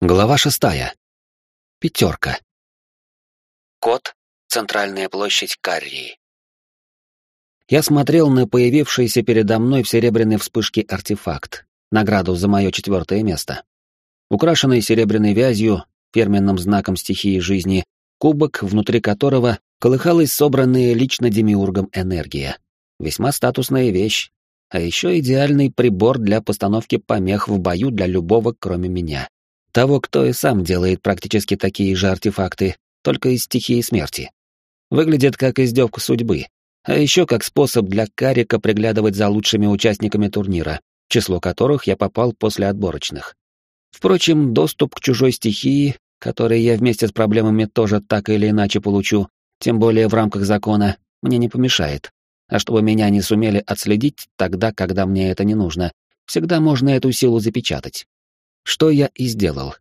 Глава шестая. Пятерка. Код. Центральная площадь Каррии. Я смотрел на появившийся передо мной в серебряной вспышке артефакт, награду за мое четвертое место. Украшенный серебряной вязью, фирменным знаком стихии жизни, кубок, внутри которого колыхалась собранная лично демиургом энергия. Весьма статусная вещь, а еще идеальный прибор для постановки помех в бою для любого, кроме меня того, кто и сам делает практически такие же артефакты, только из стихии смерти. Выглядит как издевка судьбы, а еще как способ для Карика приглядывать за лучшими участниками турнира, число которых я попал после отборочных. Впрочем, доступ к чужой стихии, который я вместе с проблемами тоже так или иначе получу, тем более в рамках закона, мне не помешает. А чтобы меня не сумели отследить тогда, когда мне это не нужно, всегда можно эту силу запечатать. Что я и сделал.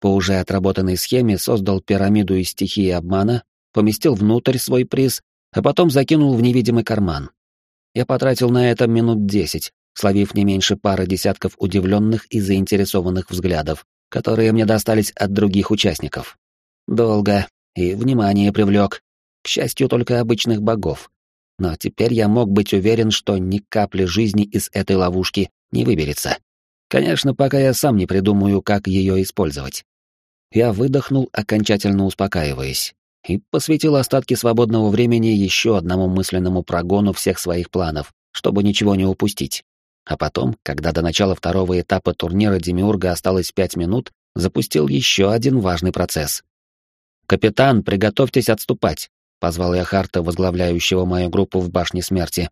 По уже отработанной схеме создал пирамиду из стихии обмана, поместил внутрь свой приз, а потом закинул в невидимый карман. Я потратил на это минут десять, словив не меньше пары десятков удивленных и заинтересованных взглядов, которые мне достались от других участников. Долго, и внимание привлек, к счастью, только обычных богов. Но теперь я мог быть уверен, что ни капли жизни из этой ловушки не выберется. Конечно, пока я сам не придумаю, как ее использовать. Я выдохнул, окончательно успокаиваясь, и посвятил остатки свободного времени еще одному мысленному прогону всех своих планов, чтобы ничего не упустить. А потом, когда до начала второго этапа турнира Демиурга осталось пять минут, запустил еще один важный процесс. «Капитан, приготовьтесь отступать», — позвал я Харта, возглавляющего мою группу в Башне Смерти.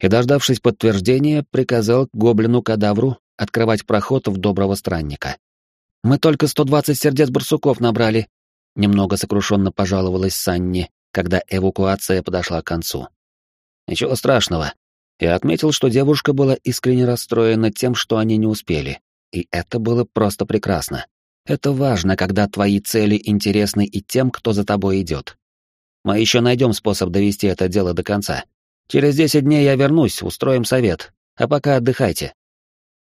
И, дождавшись подтверждения, приказал гоблину-кадавру открывать проход в доброго странника. «Мы только 120 сердец барсуков набрали», — немного сокрушенно пожаловалась Санни, когда эвакуация подошла к концу. «Ничего страшного». Я отметил, что девушка была искренне расстроена тем, что они не успели. И это было просто прекрасно. Это важно, когда твои цели интересны и тем, кто за тобой идет. Мы еще найдем способ довести это дело до конца. Через десять дней я вернусь, устроим совет. А пока отдыхайте.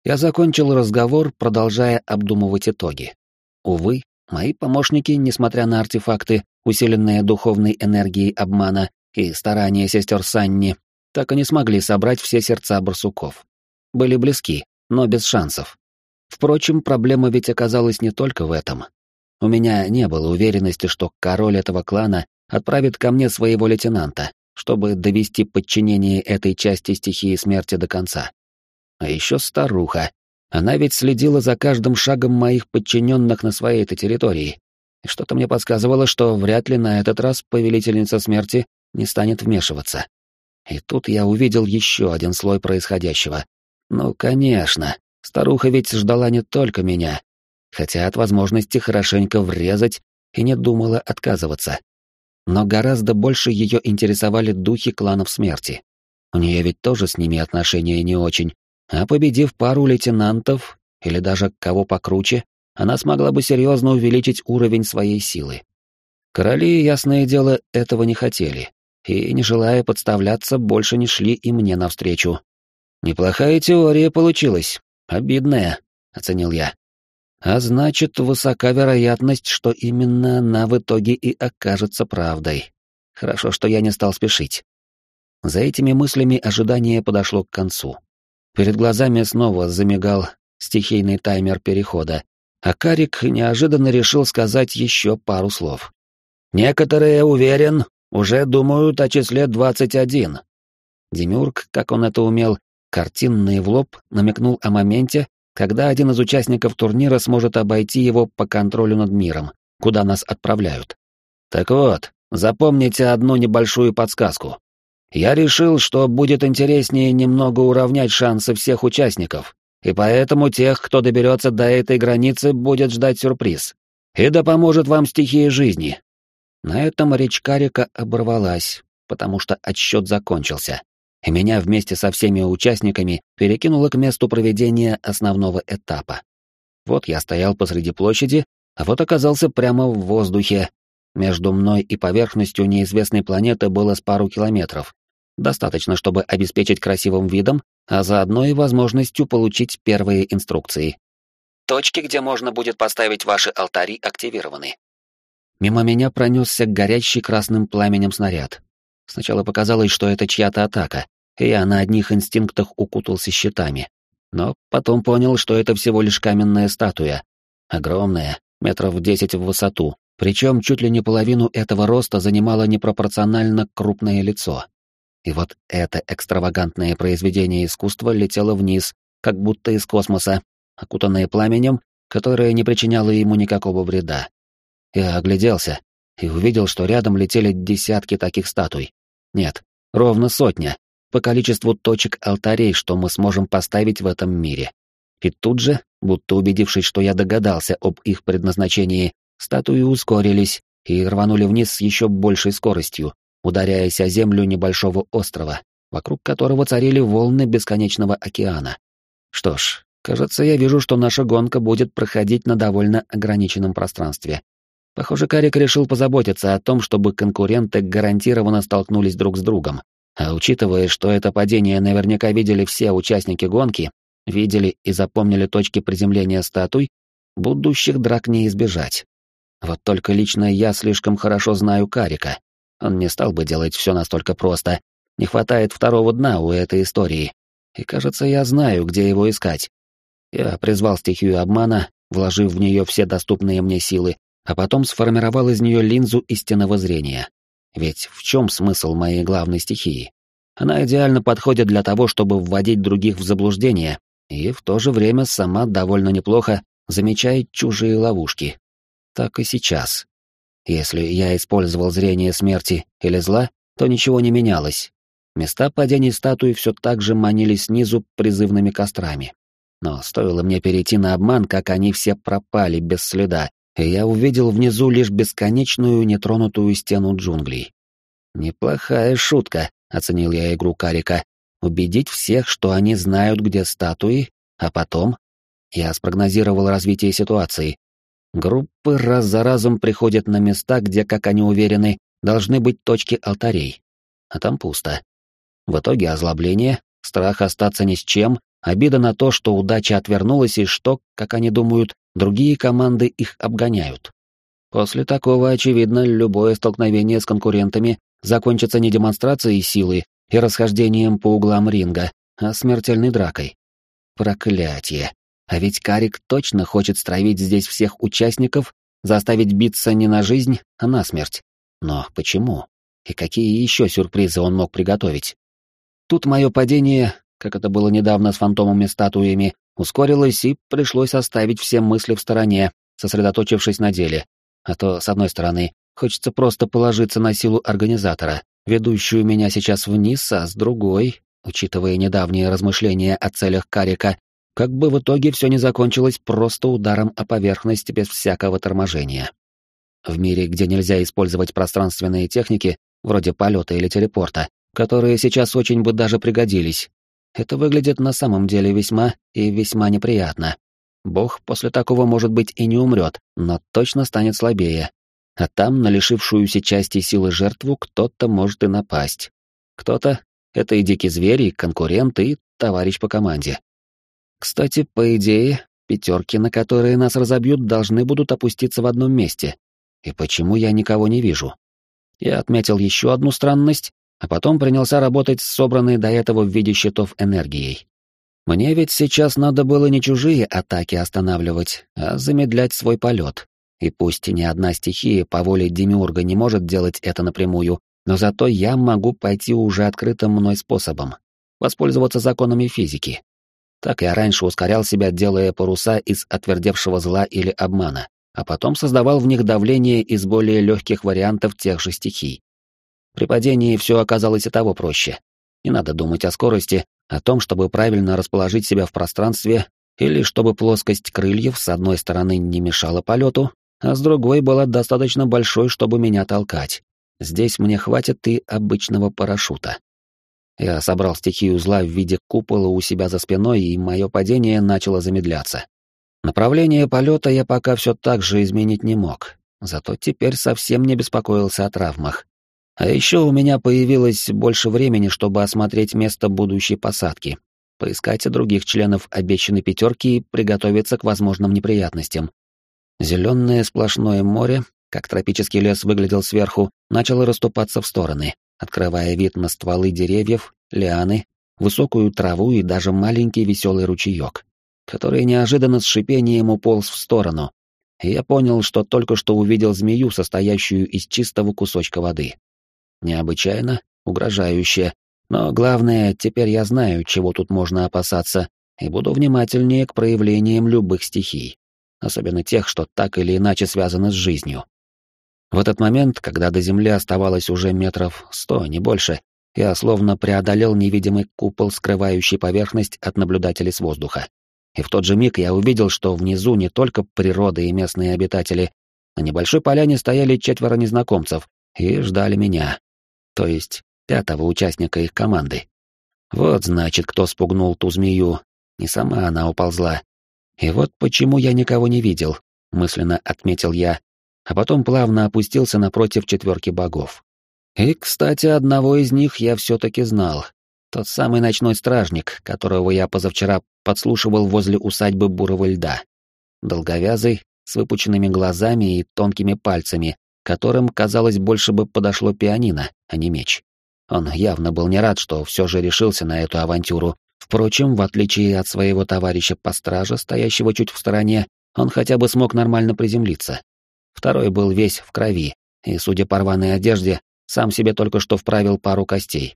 Я закончил разговор, продолжая обдумывать итоги. Увы, мои помощники, несмотря на артефакты, усиленные духовной энергией обмана и старания сестер Санни, так и не смогли собрать все сердца барсуков. Были близки, но без шансов. Впрочем, проблема ведь оказалась не только в этом. У меня не было уверенности, что король этого клана отправит ко мне своего лейтенанта, чтобы довести подчинение этой части стихии смерти до конца. А еще старуха. Она ведь следила за каждым шагом моих подчиненных на своей-то территории. И что-то мне подсказывало, что вряд ли на этот раз повелительница смерти не станет вмешиваться. И тут я увидел еще один слой происходящего. Ну, конечно, старуха ведь ждала не только меня, хотя от возможности хорошенько врезать и не думала отказываться. Но гораздо больше ее интересовали духи кланов смерти. У нее ведь тоже с ними отношения не очень, а победив пару лейтенантов, или даже кого покруче, она смогла бы серьезно увеличить уровень своей силы. Короли, ясное дело, этого не хотели, и, не желая подставляться, больше не шли и мне навстречу. «Неплохая теория получилась, обидная», — оценил я. «А значит, высока вероятность, что именно она в итоге и окажется правдой. Хорошо, что я не стал спешить». За этими мыслями ожидание подошло к концу. Перед глазами снова замигал стихийный таймер перехода, а Карик неожиданно решил сказать еще пару слов. «Некоторые, уверен, уже думают о числе двадцать один». Демюрк, как он это умел, картинный в лоб намекнул о моменте, когда один из участников турнира сможет обойти его по контролю над миром, куда нас отправляют. Так вот, запомните одну небольшую подсказку. Я решил, что будет интереснее немного уравнять шансы всех участников, и поэтому тех, кто доберется до этой границы, будет ждать сюрприз. И да поможет вам стихия жизни. На этом речь Карика оборвалась, потому что отсчет закончился, и меня вместе со всеми участниками перекинуло к месту проведения основного этапа. Вот я стоял посреди площади, а вот оказался прямо в воздухе. Между мной и поверхностью неизвестной планеты было с пару километров, Достаточно, чтобы обеспечить красивым видом, а заодно и возможностью получить первые инструкции. точки, где можно будет поставить ваши алтари, активированы. Мимо меня пронесся горящий красным пламенем снаряд. Сначала показалось, что это чья-то атака, и я на одних инстинктах укутался щитами. Но потом понял, что это всего лишь каменная статуя. Огромная, метров десять в высоту, причем чуть ли не половину этого роста занимало непропорционально крупное лицо. И вот это экстравагантное произведение искусства летело вниз, как будто из космоса, окутанное пламенем, которое не причиняло ему никакого вреда. Я огляделся и увидел, что рядом летели десятки таких статуй. Нет, ровно сотня, по количеству точек алтарей, что мы сможем поставить в этом мире. И тут же, будто убедившись, что я догадался об их предназначении, статуи ускорились и рванули вниз с еще большей скоростью, ударяясь о землю небольшого острова, вокруг которого царили волны бесконечного океана. Что ж, кажется, я вижу, что наша гонка будет проходить на довольно ограниченном пространстве. Похоже, Карик решил позаботиться о том, чтобы конкуренты гарантированно столкнулись друг с другом. А учитывая, что это падение наверняка видели все участники гонки, видели и запомнили точки приземления статуй, будущих драк не избежать. Вот только лично я слишком хорошо знаю Карика. Он не стал бы делать все настолько просто. Не хватает второго дна у этой истории. И кажется, я знаю, где его искать. Я призвал стихию обмана, вложив в нее все доступные мне силы, а потом сформировал из нее линзу истинного зрения. Ведь в чем смысл моей главной стихии? Она идеально подходит для того, чтобы вводить других в заблуждение, и в то же время сама довольно неплохо замечает чужие ловушки. Так и сейчас. Если я использовал зрение смерти или зла, то ничего не менялось. Места падений статуи все так же манили снизу призывными кострами. Но стоило мне перейти на обман, как они все пропали без следа, и я увидел внизу лишь бесконечную нетронутую стену джунглей. «Неплохая шутка», — оценил я игру Карика. «Убедить всех, что они знают, где статуи, а потом...» Я спрогнозировал развитие ситуации. Группы раз за разом приходят на места, где, как они уверены, должны быть точки алтарей. А там пусто. В итоге озлобление, страх остаться ни с чем, обида на то, что удача отвернулась и что, как они думают, другие команды их обгоняют. После такого, очевидно, любое столкновение с конкурентами закончится не демонстрацией силы и расхождением по углам ринга, а смертельной дракой. Проклятие. А ведь Карик точно хочет стравить здесь всех участников, заставить биться не на жизнь, а на смерть. Но почему? И какие еще сюрпризы он мог приготовить? Тут мое падение, как это было недавно с фантомами-статуями, ускорилось и пришлось оставить все мысли в стороне, сосредоточившись на деле. А то, с одной стороны, хочется просто положиться на силу организатора, ведущую меня сейчас вниз, а с другой, учитывая недавние размышления о целях Карика, как бы в итоге все не закончилось просто ударом о поверхность без всякого торможения. В мире, где нельзя использовать пространственные техники, вроде полета или телепорта, которые сейчас очень бы даже пригодились, это выглядит на самом деле весьма и весьма неприятно. Бог после такого, может быть, и не умрет, но точно станет слабее. А там на лишившуюся части силы жертву кто-то может и напасть. Кто-то — это и дикий зверь, и конкурент, и товарищ по команде. Кстати, по идее, пятерки, на которые нас разобьют, должны будут опуститься в одном месте. И почему я никого не вижу? Я отметил еще одну странность, а потом принялся работать с собранной до этого в виде щитов энергией. Мне ведь сейчас надо было не чужие атаки останавливать, а замедлять свой полет. И пусть ни одна стихия по воле Демиурга не может делать это напрямую, но зато я могу пойти уже открытым мной способом, воспользоваться законами физики. Так я раньше ускорял себя, делая паруса из отвердевшего зла или обмана, а потом создавал в них давление из более легких вариантов тех же стихий. При падении все оказалось и того проще. Не надо думать о скорости, о том, чтобы правильно расположить себя в пространстве, или чтобы плоскость крыльев с одной стороны не мешала полету, а с другой была достаточно большой, чтобы меня толкать. Здесь мне хватит и обычного парашюта. Я собрал стихию зла в виде купола у себя за спиной, и мое падение начало замедляться. Направление полета я пока все так же изменить не мог, зато теперь совсем не беспокоился о травмах. А еще у меня появилось больше времени, чтобы осмотреть место будущей посадки. поискать других членов обещанной пятерки и приготовиться к возможным неприятностям. Зеленое сплошное море, как тропический лес выглядел сверху, начало расступаться в стороны, открывая вид на стволы деревьев, лианы, высокую траву и даже маленький веселый ручеек, который неожиданно с шипением уполз в сторону, я понял, что только что увидел змею, состоящую из чистого кусочка воды. Необычайно, угрожающе, но главное, теперь я знаю, чего тут можно опасаться, и буду внимательнее к проявлениям любых стихий, особенно тех, что так или иначе связаны с жизнью. В этот момент, когда до земли оставалось уже метров сто, не больше, я словно преодолел невидимый купол, скрывающий поверхность от наблюдателей с воздуха. И в тот же миг я увидел, что внизу не только природа и местные обитатели. На небольшой поляне стояли четверо незнакомцев и ждали меня. То есть пятого участника их команды. Вот значит, кто спугнул ту змею. Не сама она уползла. И вот почему я никого не видел, мысленно отметил я, а потом плавно опустился напротив четверки богов. И, кстати, одного из них я все-таки знал. Тот самый ночной стражник, которого я позавчера подслушивал возле усадьбы Бурого льда. Долговязый, с выпученными глазами и тонкими пальцами, которым, казалось, больше бы подошло пианино, а не меч. Он явно был не рад, что все же решился на эту авантюру. Впрочем, в отличие от своего товарища по страже, стоящего чуть в стороне, он хотя бы смог нормально приземлиться. Второй был весь в крови, и, судя по рваной одежде, сам себе только что вправил пару костей.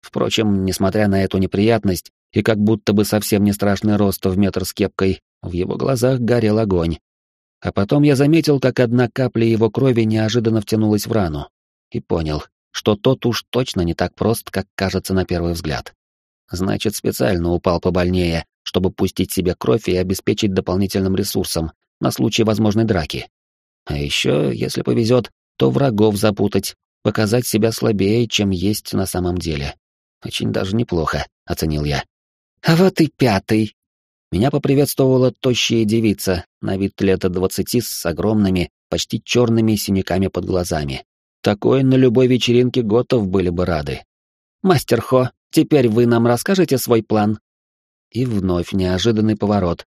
Впрочем, несмотря на эту неприятность и как будто бы совсем не страшный рост в метр с кепкой, в его глазах горел огонь. А потом я заметил, как одна капля его крови неожиданно втянулась в рану, и понял, что тот уж точно не так прост, как кажется на первый взгляд. Значит, специально упал побольнее, чтобы пустить себе кровь и обеспечить дополнительным ресурсом на случай возможной драки. А еще, если повезет, то врагов запутать, показать себя слабее, чем есть на самом деле. Очень даже неплохо, оценил я. А вот и пятый. Меня поприветствовала тощая девица, на вид лет двадцати с огромными, почти черными синяками под глазами. Такой на любой вечеринке готов были бы рады. «Мастер Хо, теперь вы нам расскажете свой план?» И вновь неожиданный поворот.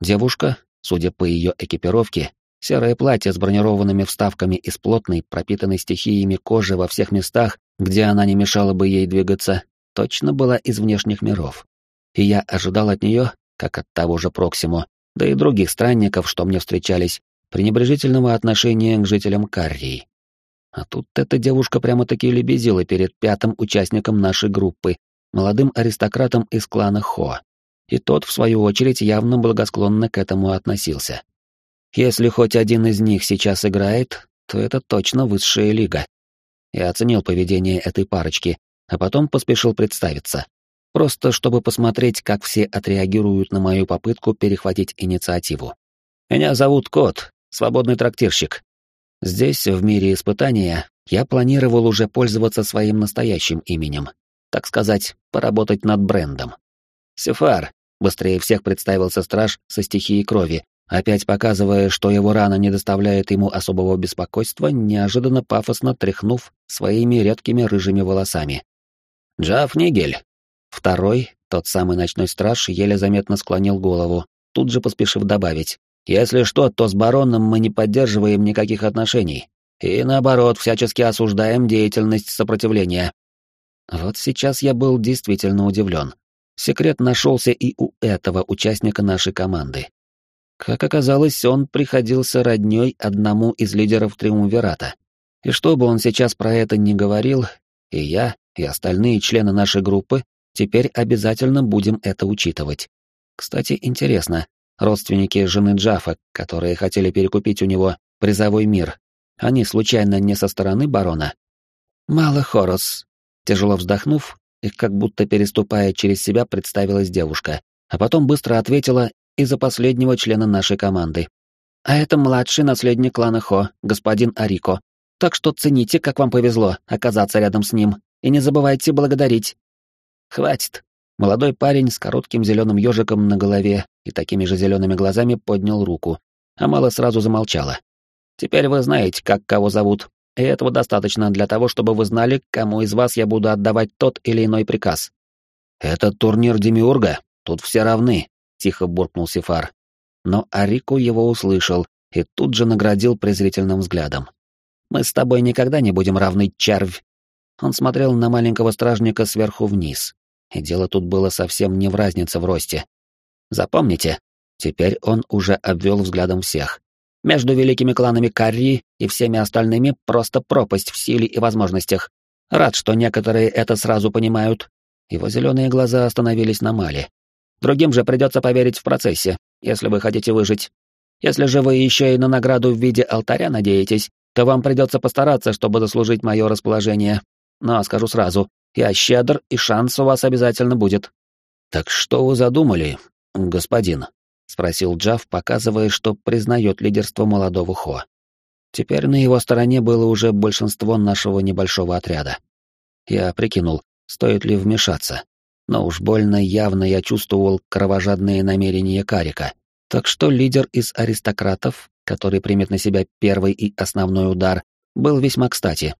Девушка, судя по ее экипировке, серое платье с бронированными вставками из плотной, пропитанной стихиями кожи во всех местах, где она не мешала бы ей двигаться, точно была из внешних миров. И я ожидал от нее, как от того же Проксимо, да и других странников, что мне встречались, пренебрежительного отношения к жителям Каррии. А тут эта девушка прямо-таки лебезила перед пятым участником нашей группы, молодым аристократом из клана Хо. И тот, в свою очередь, явно благосклонно к этому относился. Если хоть один из них сейчас играет, то это точно высшая лига. Я оценил поведение этой парочки, а потом поспешил представиться. Просто чтобы посмотреть, как все отреагируют на мою попытку перехватить инициативу. Меня зовут Кот, свободный трактирщик. Здесь, в мире испытания, я планировал уже пользоваться своим настоящим именем. Так сказать, поработать над брендом. Сефар, быстрее всех представился страж со стихией крови, опять показывая, что его рана не доставляет ему особого беспокойства, неожиданно пафосно тряхнув своими редкими рыжими волосами. «Джаф Нигель!» Второй, тот самый ночной страж, еле заметно склонил голову, тут же поспешив добавить. Если что, то с бароном мы не поддерживаем никаких отношений. И наоборот, всячески осуждаем деятельность сопротивления. Вот сейчас я был действительно удивлен. Секрет нашелся и у этого участника нашей команды. Как оказалось, он приходился роднёй одному из лидеров Триумвирата. И что бы он сейчас про это ни говорил, и я, и остальные члены нашей группы теперь обязательно будем это учитывать. Кстати, интересно, родственники жены Джафа, которые хотели перекупить у него призовой мир. Они случайно не со стороны барона? Мало Хорос. Тяжело вздохнув и как будто переступая через себя, представилась девушка, а потом быстро ответила из-за последнего члена нашей команды. А это младший наследник клана Хо, господин Арико. Так что цените, как вам повезло оказаться рядом с ним, и не забывайте благодарить. Хватит, Молодой парень с коротким зеленым ежиком на голове и такими же зелеными глазами поднял руку, а Мала сразу замолчала. «Теперь вы знаете, как кого зовут, и этого достаточно для того, чтобы вы знали, кому из вас я буду отдавать тот или иной приказ». «Это турнир Демиурга, тут все равны», — тихо буркнул Сифар. Но Арику его услышал и тут же наградил презрительным взглядом. «Мы с тобой никогда не будем равны, червь!» Он смотрел на маленького стражника сверху вниз, и дело тут было совсем не в разнице в росте. Запомните, теперь он уже обвел взглядом всех. Между великими кланами Карри и всеми остальными просто пропасть в силе и возможностях. Рад, что некоторые это сразу понимают. Его зеленые глаза остановились на Мале. Другим же придется поверить в процессе, если вы хотите выжить. Если же вы еще и на награду в виде алтаря надеетесь, то вам придется постараться, чтобы заслужить мое расположение. Но скажу сразу, я щедр, и шанс у вас обязательно будет. Так что вы задумали, господин? спросил Джав, показывая, что признает лидерство молодого Хо. Теперь на его стороне было уже большинство нашего небольшого отряда. Я прикинул, стоит ли вмешаться, но уж больно явно я чувствовал кровожадные намерения Карика, так что лидер из аристократов, который примет на себя первый и основной удар, был весьма кстати.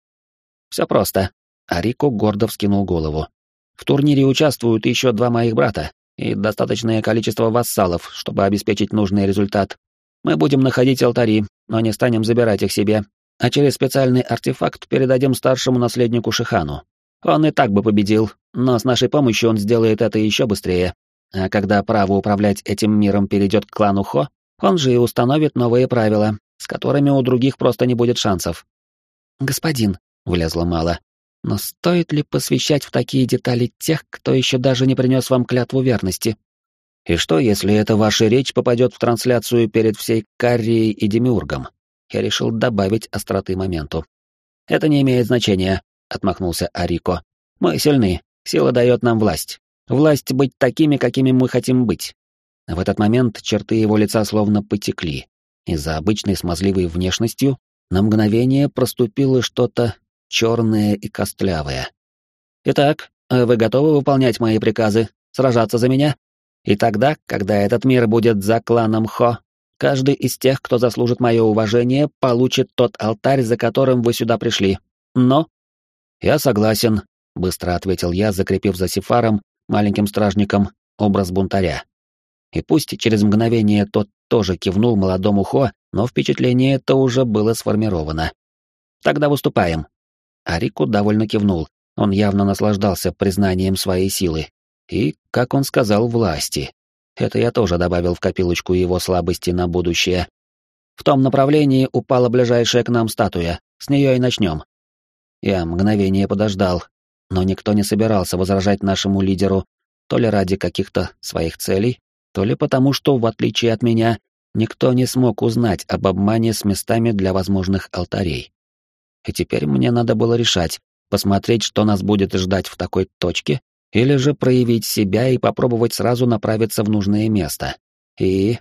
Все просто. Арико гордо вскинул голову. В турнире участвуют еще два моих брата, и достаточное количество вассалов, чтобы обеспечить нужный результат. Мы будем находить алтари, но не станем забирать их себе, а через специальный артефакт передадим старшему наследнику Шихану. Он и так бы победил, но с нашей помощью он сделает это еще быстрее. А когда право управлять этим миром перейдет к клану Хо, он же и установит новые правила, с которыми у других просто не будет шансов. «Господин», — влезла Мала, но стоит ли посвящать в такие детали тех, кто еще даже не принес вам клятву верности? И что, если эта ваша речь попадет в трансляцию перед всей Каррией и Демиургом? Я решил добавить остроты моменту. Это не имеет значения, отмахнулся Арико. Мы сильны, сила дает нам власть. Власть быть такими, какими мы хотим быть. В этот момент черты его лица словно потекли. Из-за обычной смазливой внешностью на мгновение проступило что-то черные и костлявые. «Итак, вы готовы выполнять мои приказы, сражаться за меня? И тогда, когда этот мир будет за кланом Хо, каждый из тех, кто заслужит мое уважение, получит тот алтарь, за которым вы сюда пришли. Но...» «Я согласен», — быстро ответил я, закрепив за Сифаром, маленьким стражником, образ бунтаря. И пусть через мгновение тот тоже кивнул молодому Хо, но впечатление это уже было сформировано. «Тогда выступаем», Арику довольно кивнул. Он явно наслаждался признанием своей силы. И, как он сказал, власти. Это я тоже добавил в копилочку его слабости на будущее. В том направлении упала ближайшая к нам статуя. С нее и начнем. Я мгновение подождал, но никто не собирался возражать нашему лидеру, то ли ради каких-то своих целей, то ли потому, что, в отличие от меня, никто не смог узнать об обмане с местами для возможных алтарей. И теперь мне надо было решать, посмотреть, что нас будет ждать в такой точке, или же проявить себя и попробовать сразу направиться в нужное место. И...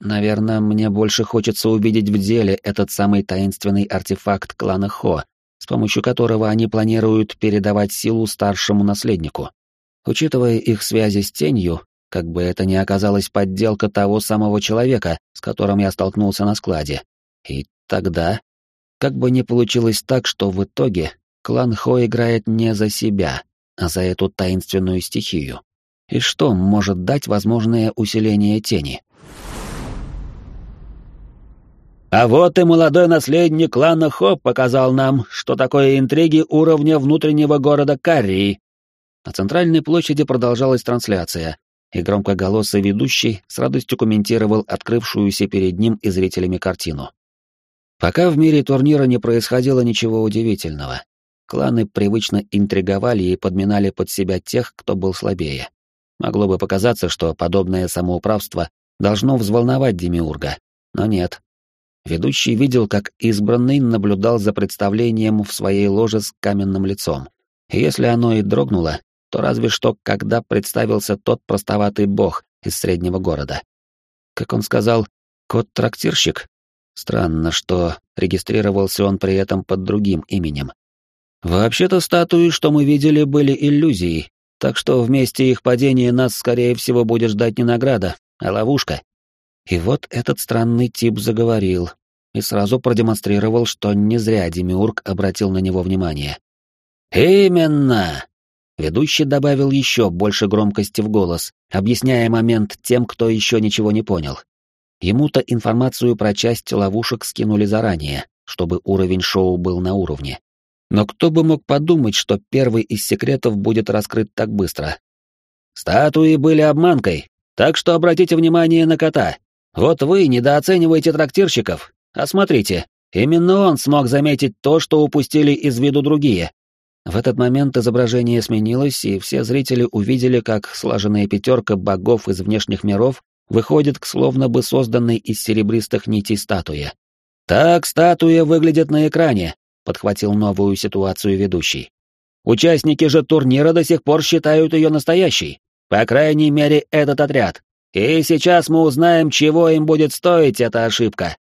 Наверное, мне больше хочется увидеть в деле этот самый таинственный артефакт клана Хо, с помощью которого они планируют передавать силу старшему наследнику. Учитывая их связи с тенью, как бы это ни оказалась подделка того самого человека, с которым я столкнулся на складе. И тогда как бы ни получилось так, что в итоге клан Хо играет не за себя, а за эту таинственную стихию. И что может дать возможное усиление тени? А вот и молодой наследник клана Хо показал нам, что такое интриги уровня внутреннего города Каррии. На центральной площади продолжалась трансляция, и громкоголосый ведущий с радостью комментировал открывшуюся перед ним и зрителями картину. Пока в мире турнира не происходило ничего удивительного. Кланы привычно интриговали и подминали под себя тех, кто был слабее. Могло бы показаться, что подобное самоуправство должно взволновать Демиурга, но нет. Ведущий видел, как избранный наблюдал за представлением в своей ложе с каменным лицом. Если оно и дрогнуло, то разве что когда представился тот простоватый бог из среднего города. Как он сказал, кот-трактирщик, Странно, что регистрировался он при этом под другим именем. Вообще-то статуи, что мы видели, были иллюзией, так что вместе их падения нас, скорее всего, будет ждать не награда, а ловушка. И вот этот странный тип заговорил и сразу продемонстрировал, что не зря Демиург обратил на него внимание. «Именно! Ведущий добавил еще больше громкости в голос, объясняя момент тем, кто еще ничего не понял. Ему-то информацию про часть ловушек скинули заранее, чтобы уровень шоу был на уровне. Но кто бы мог подумать, что первый из секретов будет раскрыт так быстро? Статуи были обманкой, так что обратите внимание на кота. Вот вы недооцениваете трактирщиков, а смотрите, именно он смог заметить то, что упустили из виду другие. В этот момент изображение сменилось, и все зрители увидели, как слаженная пятерка богов из внешних миров выходит к словно бы созданной из серебристых нитей статуе. «Так статуя выглядит на экране», — подхватил новую ситуацию ведущий. «Участники же турнира до сих пор считают ее настоящей. По крайней мере, этот отряд. И сейчас мы узнаем, чего им будет стоить эта ошибка».